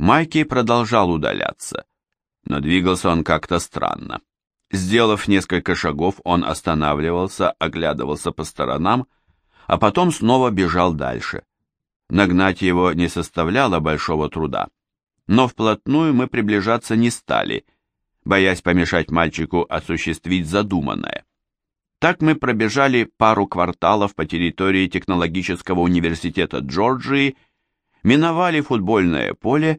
Майки продолжал удаляться, но двигался он как-то странно. Сделав несколько шагов, он останавливался, оглядывался по сторонам, а потом снова бежал дальше. Нагнать его не составляло большого труда, но вплотную мы приближаться не стали, боясь помешать мальчику осуществить задуманное. Так мы пробежали пару кварталов по территории технологического университета Джорджии, миновали футбольное поле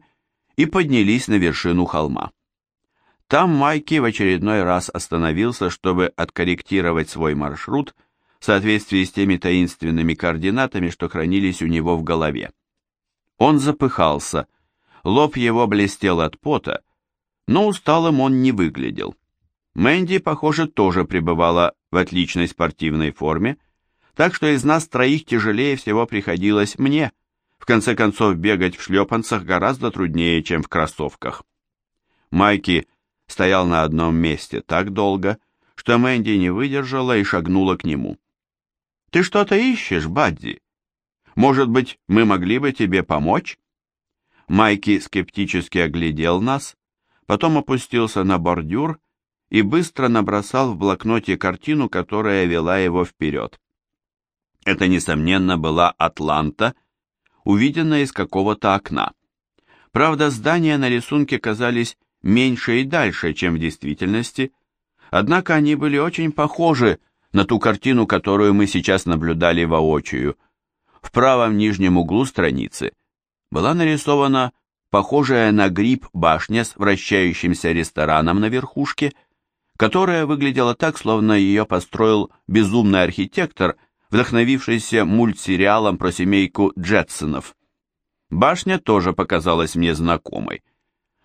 и поднялись на вершину холма. Там Майки в очередной раз остановился, чтобы откорректировать свой маршрут в соответствии с теми таинственными координатами, что хранились у него в голове. Он запыхался, лоб его блестел от пота, но усталым он не выглядел. Мэнди, похоже, тоже пребывала в отличной спортивной форме, так что из нас троих тяжелее всего приходилось мне. В конце концов, бегать в шлепанцах гораздо труднее, чем в кроссовках. Майки стоял на одном месте так долго, что Мэнди не выдержала и шагнула к нему. «Ты что-то ищешь, Бадди? Может быть, мы могли бы тебе помочь?» Майки скептически оглядел нас, потом опустился на бордюр и быстро набросал в блокноте картину, которая вела его вперед. Это, несомненно, была Атланта, увиденная из какого-то окна. Правда, здания на рисунке казались меньше и дальше, чем в действительности, однако они были очень похожи на ту картину, которую мы сейчас наблюдали воочию. В правом нижнем углу страницы была нарисована похожая на гриб башня с вращающимся рестораном на верхушке – которая выглядела так, словно ее построил безумный архитектор, вдохновившийся мультсериалом про семейку Джетсонов. Башня тоже показалась мне знакомой,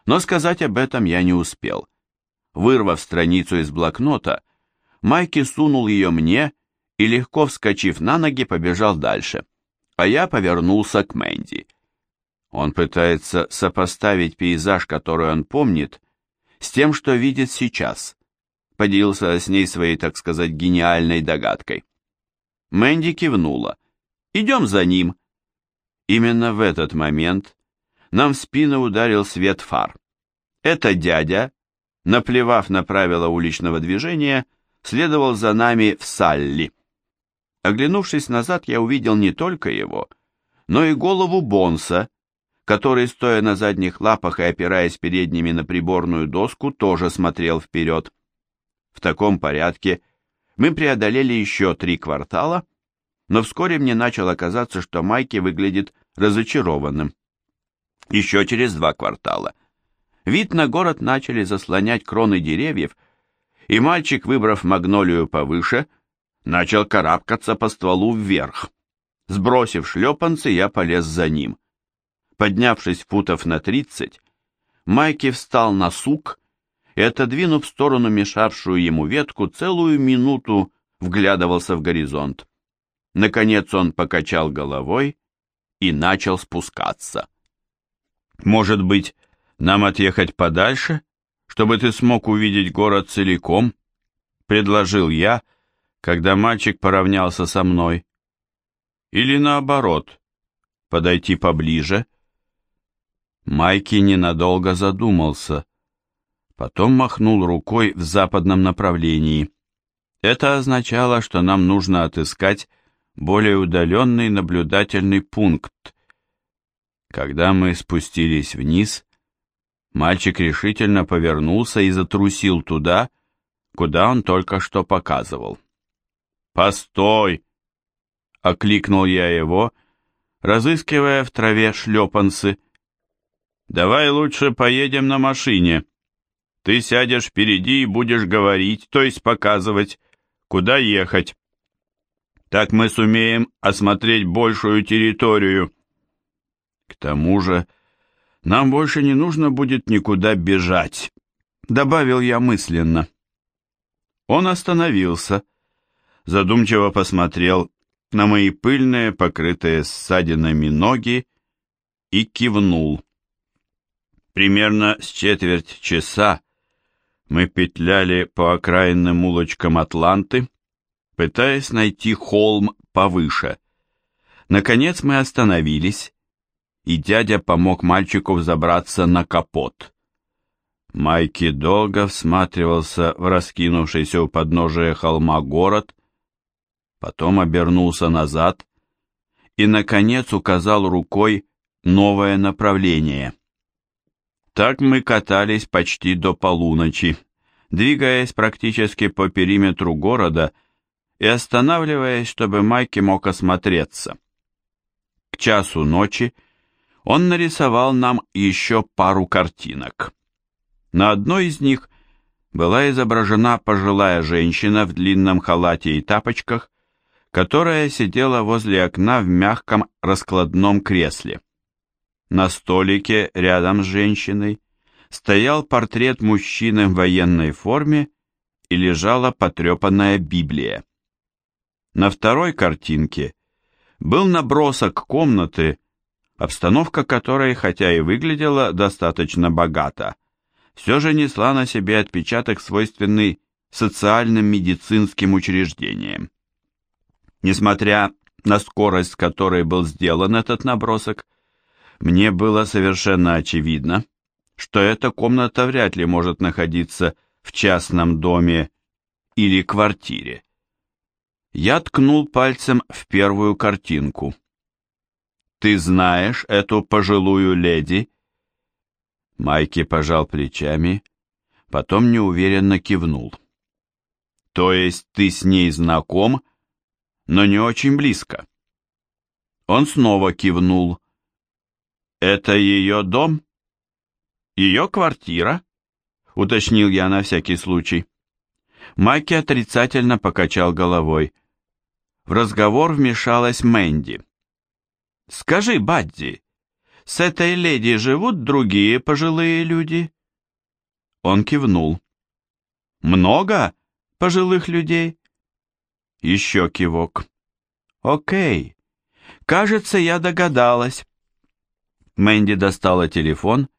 но сказать об этом я не успел. Вырвав страницу из блокнота, Майки сунул ее мне и, легко вскочив на ноги, побежал дальше, а я повернулся к Мэнди. Он пытается сопоставить пейзаж, который он помнит, с тем, что видит сейчас поделился с ней своей, так сказать, гениальной догадкой. Мэнди кивнула. «Идем за ним». Именно в этот момент нам в спину ударил свет фар. Это дядя, наплевав на правила уличного движения, следовал за нами в Салли. Оглянувшись назад, я увидел не только его, но и голову Бонса, который, стоя на задних лапах и опираясь передними на приборную доску, тоже смотрел вперед. В таком порядке мы преодолели еще три квартала, но вскоре мне начало казаться, что Майки выглядит разочарованным. Еще через два квартала вид на город начали заслонять кроны деревьев, и мальчик, выбрав магнолию повыше, начал карабкаться по стволу вверх. Сбросив шлепанцы, я полез за ним. Поднявшись футов на тридцать, Майки встал на сук и, отодвинув в сторону мешавшую ему ветку, целую минуту вглядывался в горизонт. Наконец он покачал головой и начал спускаться. «Может быть, нам отъехать подальше, чтобы ты смог увидеть город целиком?» — предложил я, когда мальчик поравнялся со мной. «Или наоборот, подойти поближе?» Майки ненадолго задумался — потом махнул рукой в западном направлении. Это означало, что нам нужно отыскать более удаленный наблюдательный пункт. Когда мы спустились вниз, мальчик решительно повернулся и затрусил туда, куда он только что показывал. «Постой!» — окликнул я его, разыскивая в траве шлепанцы. «Давай лучше поедем на машине». Ты сядешь впереди и будешь говорить, то есть показывать, куда ехать. Так мы сумеем осмотреть большую территорию. К тому же, нам больше не нужно будет никуда бежать, добавил я мысленно. Он остановился, задумчиво посмотрел на мои пыльные, покрытые ссадинами ноги и кивнул. Примерно с четверть часа мы петляли по окраинным улочкам Атланты, пытаясь найти холм повыше. Наконец мы остановились, и дядя помог мальчику взобраться на капот. Майки долго всматривался в раскинувшийся у подножия холма город, потом обернулся назад и, наконец, указал рукой новое направление. Так мы катались почти до полуночи, двигаясь практически по периметру города и останавливаясь, чтобы Майки мог осмотреться. К часу ночи он нарисовал нам еще пару картинок. На одной из них была изображена пожилая женщина в длинном халате и тапочках, которая сидела возле окна в мягком раскладном кресле. На столике рядом с женщиной стоял портрет мужчины в военной форме и лежала потрепанная Библия. На второй картинке был набросок комнаты, обстановка которой, хотя и выглядела достаточно богато, все же несла на себе отпечаток, свойственный социальным медицинским учреждениям. Несмотря на скорость, с которой был сделан этот набросок, мне было совершенно очевидно, что эта комната вряд ли может находиться в частном доме или квартире. Я ткнул пальцем в первую картинку. «Ты знаешь эту пожилую леди?» Майки пожал плечами, потом неуверенно кивнул. «То есть ты с ней знаком, но не очень близко?» Он снова кивнул. «Это ее дом? Ее квартира?» — уточнил я на всякий случай. Майки отрицательно покачал головой. В разговор вмешалась Мэнди. «Скажи, Бадди, с этой леди живут другие пожилые люди?» Он кивнул. «Много пожилых людей?» Еще кивок. «Окей. Кажется, я догадалась». Мэнди достала телефон,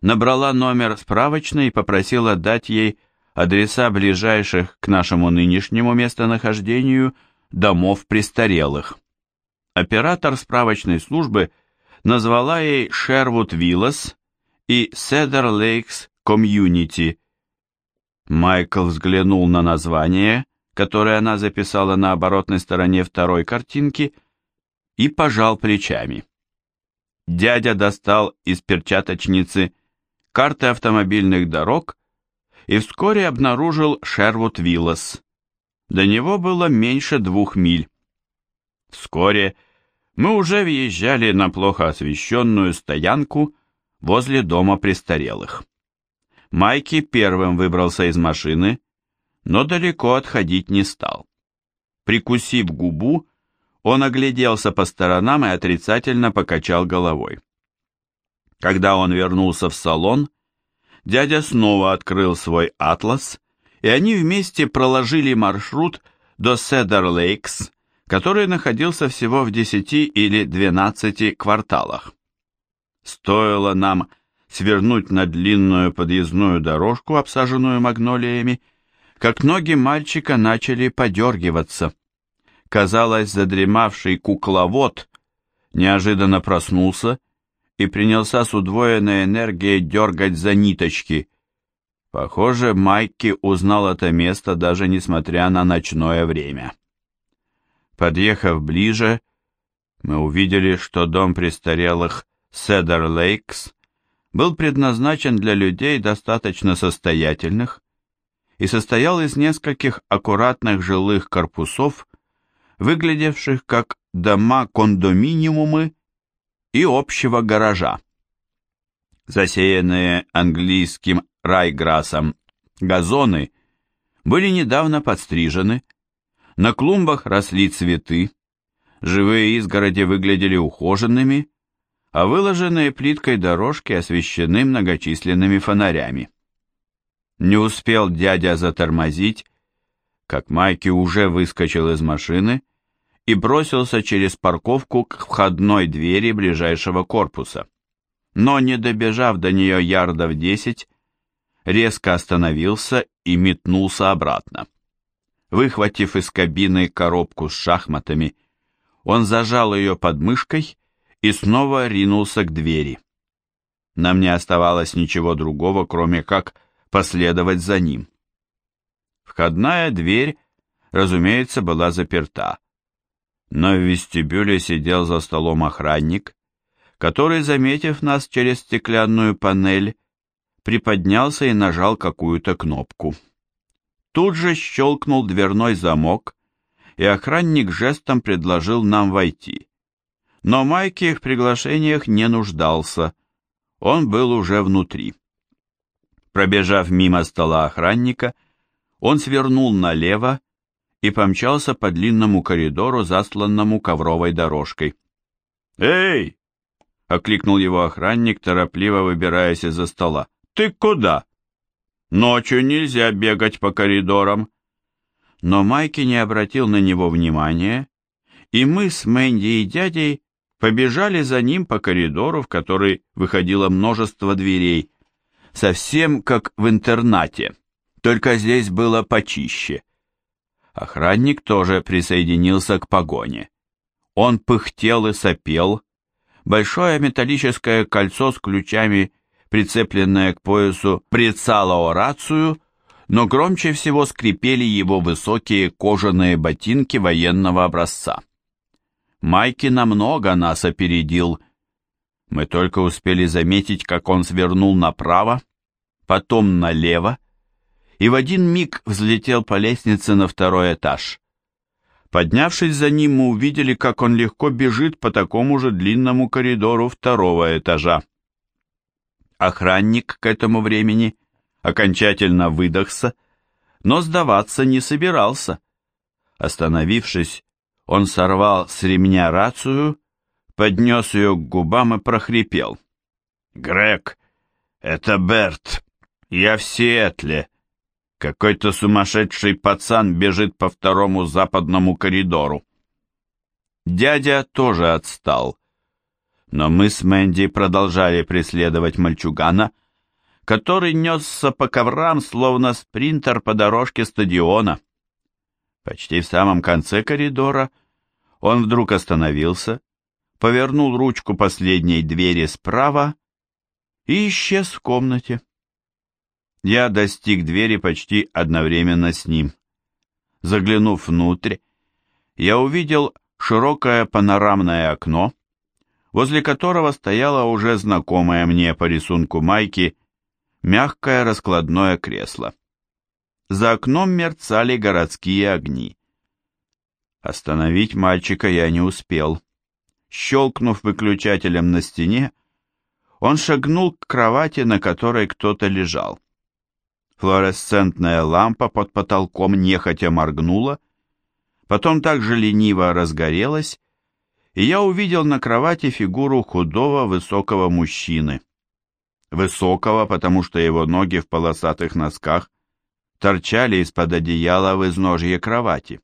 набрала номер справочной и попросила дать ей адреса ближайших к нашему нынешнему местонахождению домов престарелых. Оператор справочной службы – назвала ей Шервуд Виллас и Седер Лейкс Комьюнити. Майкл взглянул на название, которое она записала на оборотной стороне второй картинки, и пожал плечами. Дядя достал из перчаточницы карты автомобильных дорог и вскоре обнаружил Шервуд Виллас. До него было меньше двух миль. Вскоре мы уже въезжали на плохо освещенную стоянку возле дома престарелых. Майки первым выбрался из машины, но далеко отходить не стал. Прикусив губу, он огляделся по сторонам и отрицательно покачал головой. Когда он вернулся в салон, дядя снова открыл свой атлас, и они вместе проложили маршрут до Седер-Лейкс, который находился всего в 10 или 12 кварталах. Стоило нам свернуть на длинную подъездную дорожку, обсаженную магнолиями, как ноги мальчика начали подергиваться. Казалось, задремавший кукловод неожиданно проснулся и принялся с удвоенной энергией дергать за ниточки. Похоже, Майки узнал это место даже несмотря на ночное время. Подъехав ближе, мы увидели, что дом престарелых Седер Лейкс был предназначен для людей достаточно состоятельных и состоял из нескольких аккуратных жилых корпусов, выглядевших как дома-кондоминиумы и общего гаража. Засеянные английским райграссом газоны были недавно подстрижены, на клумбах росли цветы, живые изгороди выглядели ухоженными, а выложенные плиткой дорожки освещены многочисленными фонарями. Не успел дядя затормозить, как Майки уже выскочил из машины и бросился через парковку к входной двери ближайшего корпуса. Но, не добежав до нее ярдов десять, резко остановился и метнулся обратно. Выхватив из кабины коробку с шахматами, он зажал ее под мышкой и снова ринулся к двери. Нам не оставалось ничего другого, кроме как последовать за ним. Входная дверь, разумеется, была заперта, но в вестибюле сидел за столом охранник, который, заметив нас через стеклянную панель, приподнялся и нажал какую-то кнопку. Тут же щелкнул дверной замок, и охранник жестом предложил нам войти. Но Майки в приглашениях не нуждался, он был уже внутри. Пробежав мимо стола охранника, он свернул налево и помчался по длинному коридору, засланному ковровой дорожкой. «Эй!» — окликнул его охранник, торопливо выбираясь из-за стола. «Ты куда?» «Ночью нельзя бегать по коридорам». Но Майки не обратил на него внимания, и мы с Мэнди и дядей побежали за ним по коридору, в который выходило множество дверей, совсем как в интернате, только здесь было почище. Охранник тоже присоединился к погоне. Он пыхтел и сопел, большое металлическое кольцо с ключами прицепленная к поясу, прицала рацию, но громче всего скрипели его высокие кожаные ботинки военного образца. Майки намного нас опередил. Мы только успели заметить, как он свернул направо, потом налево, и в один миг взлетел по лестнице на второй этаж. Поднявшись за ним, мы увидели, как он легко бежит по такому же длинному коридору второго этажа. Охранник к этому времени окончательно выдохся, но сдаваться не собирался. Остановившись, он сорвал с ремня рацию, поднес ее к губам и прохрипел. «Грег, это Берт. Я в Сиэтле. Какой-то сумасшедший пацан бежит по второму западному коридору». Дядя тоже отстал но мы с Мэнди продолжали преследовать мальчугана, который несся по коврам, словно спринтер по дорожке стадиона. Почти в самом конце коридора он вдруг остановился, повернул ручку последней двери справа и исчез в комнате. Я достиг двери почти одновременно с ним. Заглянув внутрь, я увидел широкое панорамное окно, возле которого стояло уже знакомое мне по рисунку майки мягкое раскладное кресло. За окном мерцали городские огни. Остановить мальчика я не успел. Щелкнув выключателем на стене, он шагнул к кровати, на которой кто-то лежал. Флуоресцентная лампа под потолком нехотя моргнула, потом также лениво разгорелась и я увидел на кровати фигуру худого высокого мужчины. Высокого, потому что его ноги в полосатых носках торчали из-под одеяла в изножье кровати.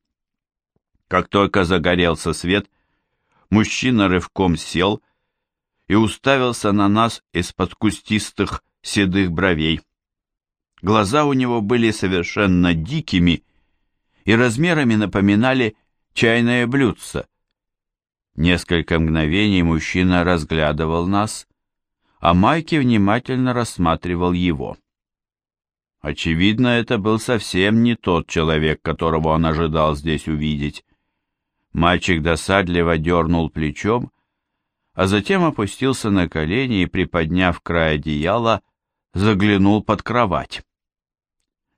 Как только загорелся свет, мужчина рывком сел и уставился на нас из-под кустистых седых бровей. Глаза у него были совершенно дикими и размерами напоминали чайное блюдце — Несколько мгновений мужчина разглядывал нас, а Майки внимательно рассматривал его. Очевидно, это был совсем не тот человек, которого он ожидал здесь увидеть. Мальчик досадливо дернул плечом, а затем опустился на колени и, приподняв край одеяла, заглянул под кровать.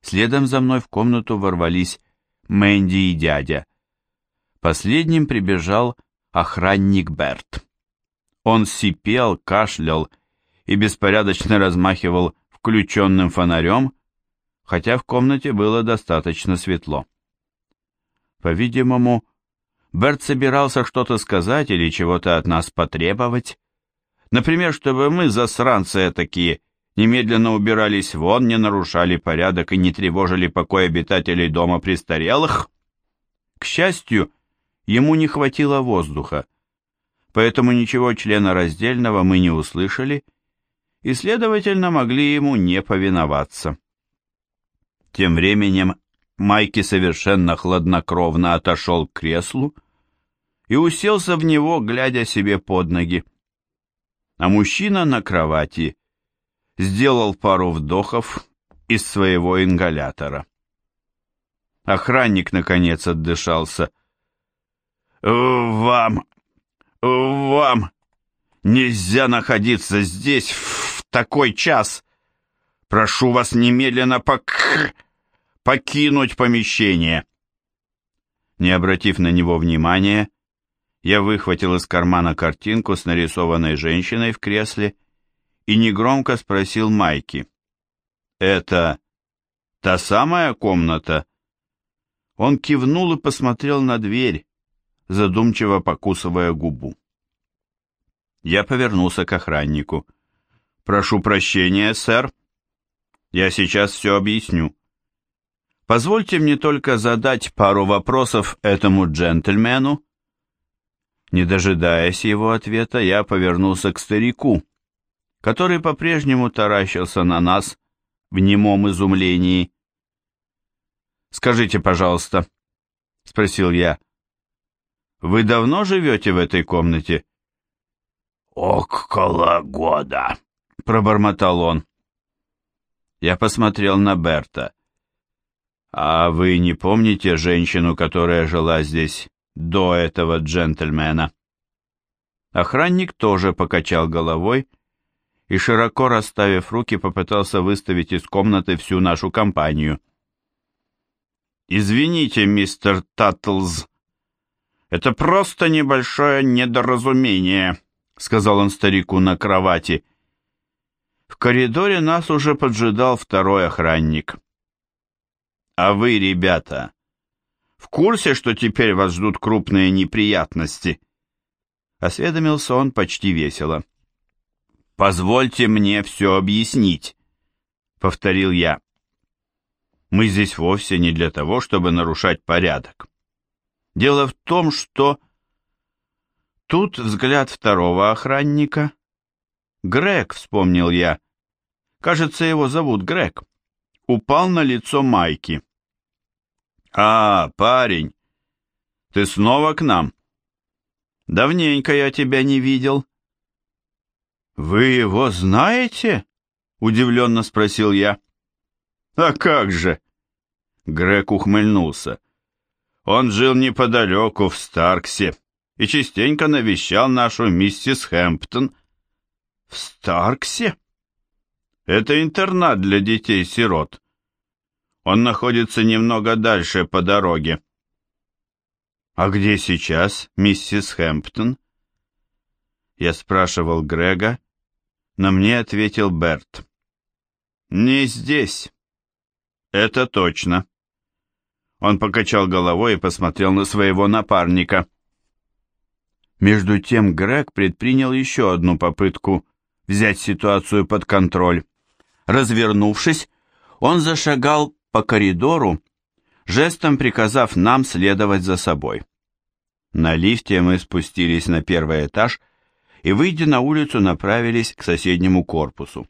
Следом за мной в комнату ворвались Мэнди и дядя. Последним прибежал охранник Берт. Он сипел, кашлял и беспорядочно размахивал включенным фонарем, хотя в комнате было достаточно светло. По-видимому, Берт собирался что-то сказать или чего-то от нас потребовать. Например, чтобы мы, засранцы такие, немедленно убирались вон, не нарушали порядок и не тревожили покой обитателей дома престарелых. К счастью, ему не хватило воздуха, поэтому ничего членораздельного мы не услышали и, следовательно, могли ему не повиноваться. Тем временем Майки совершенно хладнокровно отошел к креслу и уселся в него, глядя себе под ноги. А мужчина на кровати сделал пару вдохов из своего ингалятора. Охранник, наконец, отдышался. «Вам, вам нельзя находиться здесь в такой час. Прошу вас немедленно пок... покинуть помещение». Не обратив на него внимания, я выхватил из кармана картинку с нарисованной женщиной в кресле и негромко спросил Майки. «Это та самая комната?» Он кивнул и посмотрел на дверь, задумчиво покусывая губу. Я повернулся к охраннику. «Прошу прощения, сэр. Я сейчас все объясню. Позвольте мне только задать пару вопросов этому джентльмену». Не дожидаясь его ответа, я повернулся к старику, который по-прежнему таращился на нас в немом изумлении. «Скажите, пожалуйста», — спросил я, — «вы давно живете в этой комнате?» «Около года», — пробормотал он. Я посмотрел на Берта. «А вы не помните женщину, которая жила здесь до этого джентльмена?» Охранник тоже покачал головой и, широко расставив руки, попытался выставить из комнаты всю нашу компанию. «Извините, мистер Таттлз, это просто небольшое недоразумение», — сказал он старику на кровати. В коридоре нас уже поджидал второй охранник. «А вы, ребята, в курсе, что теперь вас ждут крупные неприятности?» Осведомился он почти весело. «Позвольте мне все объяснить», — повторил я. Мы здесь вовсе не для того, чтобы нарушать порядок. Дело в том, что... Тут взгляд второго охранника. Грег, вспомнил я. Кажется, его зовут Грег. Упал на лицо Майки. «А, парень, ты снова к нам?» «Давненько я тебя не видел». «Вы его знаете?» — удивленно спросил я. «А как же?» Грег ухмыльнулся. «Он жил неподалеку, в Старксе, и частенько навещал нашу миссис Хэмптон». «В Старксе?» «Это интернат для детей-сирот. Он находится немного дальше по дороге». «А где сейчас миссис Хэмптон?» Я спрашивал Грега, но мне ответил Берт. «Не здесь». «Это точно». Он покачал головой и посмотрел на своего напарника. Между тем Грег предпринял еще одну попытку взять ситуацию под контроль. Развернувшись, он зашагал по коридору, жестом приказав нам следовать за собой. На лифте мы спустились на первый этаж и, выйдя на улицу, направились к соседнему корпусу.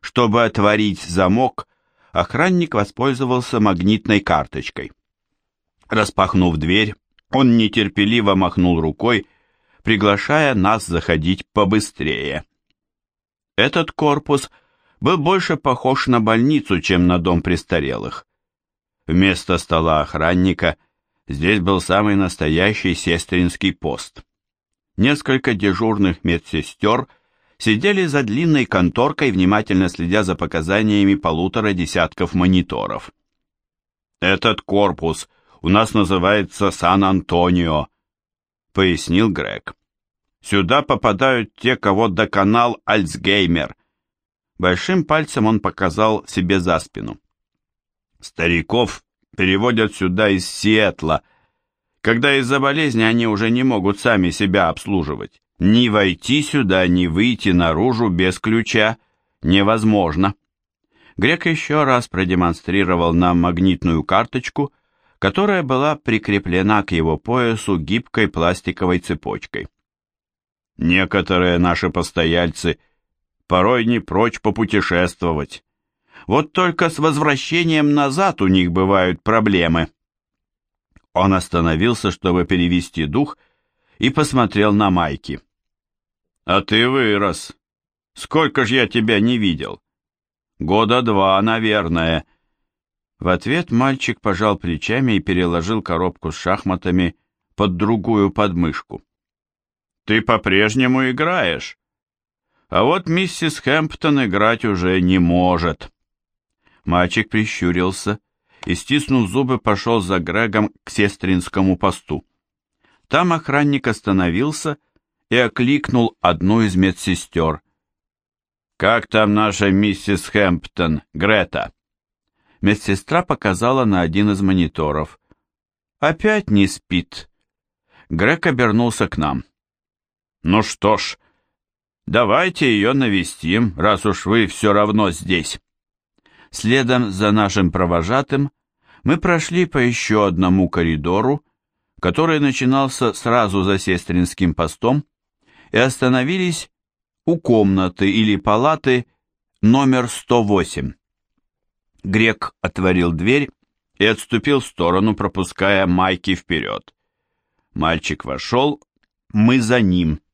Чтобы отворить замок, охранник воспользовался магнитной карточкой. Распахнув дверь, он нетерпеливо махнул рукой, приглашая нас заходить побыстрее. Этот корпус был больше похож на больницу, чем на дом престарелых. Вместо стола охранника здесь был самый настоящий сестринский пост. Несколько дежурных медсестер – сидели за длинной конторкой, внимательно следя за показаниями полутора десятков мониторов. «Этот корпус у нас называется Сан-Антонио», — пояснил Грег. «Сюда попадают те, кого доконал Альцгеймер». Большим пальцем он показал себе за спину. «Стариков переводят сюда из Сиэтла, когда из-за болезни они уже не могут сами себя обслуживать. Ни войти сюда, ни выйти наружу без ключа невозможно. Грек еще раз продемонстрировал нам магнитную карточку, которая была прикреплена к его поясу гибкой пластиковой цепочкой. Некоторые наши постояльцы порой не прочь попутешествовать. Вот только с возвращением назад у них бывают проблемы. Он остановился, чтобы перевести дух, и посмотрел на Майки. «А ты вырос. Сколько ж я тебя не видел?» «Года два, наверное». В ответ мальчик пожал плечами и переложил коробку с шахматами под другую подмышку. «Ты по-прежнему играешь, а вот миссис Хэмптон играть уже не может». Мальчик прищурился и, стиснув зубы, пошел за Грегом к сестринскому посту. Там охранник остановился и окликнул одну из медсестер. «Как там наша миссис Хэмптон, Грета?» Медсестра показала на один из мониторов. «Опять не спит». Грег обернулся к нам. «Ну что ж, давайте ее навестим, раз уж вы все равно здесь». Следом за нашим провожатым мы прошли по еще одному коридору, который начинался сразу за сестринским постом, и остановились у комнаты или палаты номер 108. Грек отворил дверь и отступил в сторону, пропуская Майки вперед. Мальчик вошел, мы за ним –